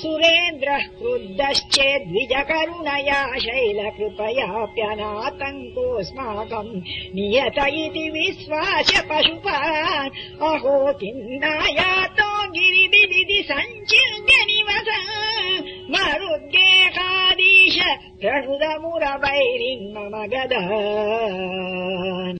सुरेन्द्रः क्रुद्धश्चेद्विजकरुणया शैलकृपयाप्यनातङ्कोऽस्माकम् नियत इति विश्वास पशुपान्। अहो किन्नायातो गिरिबिदिति मरुद्गेहादीश मरुद्देशादीश मम गदा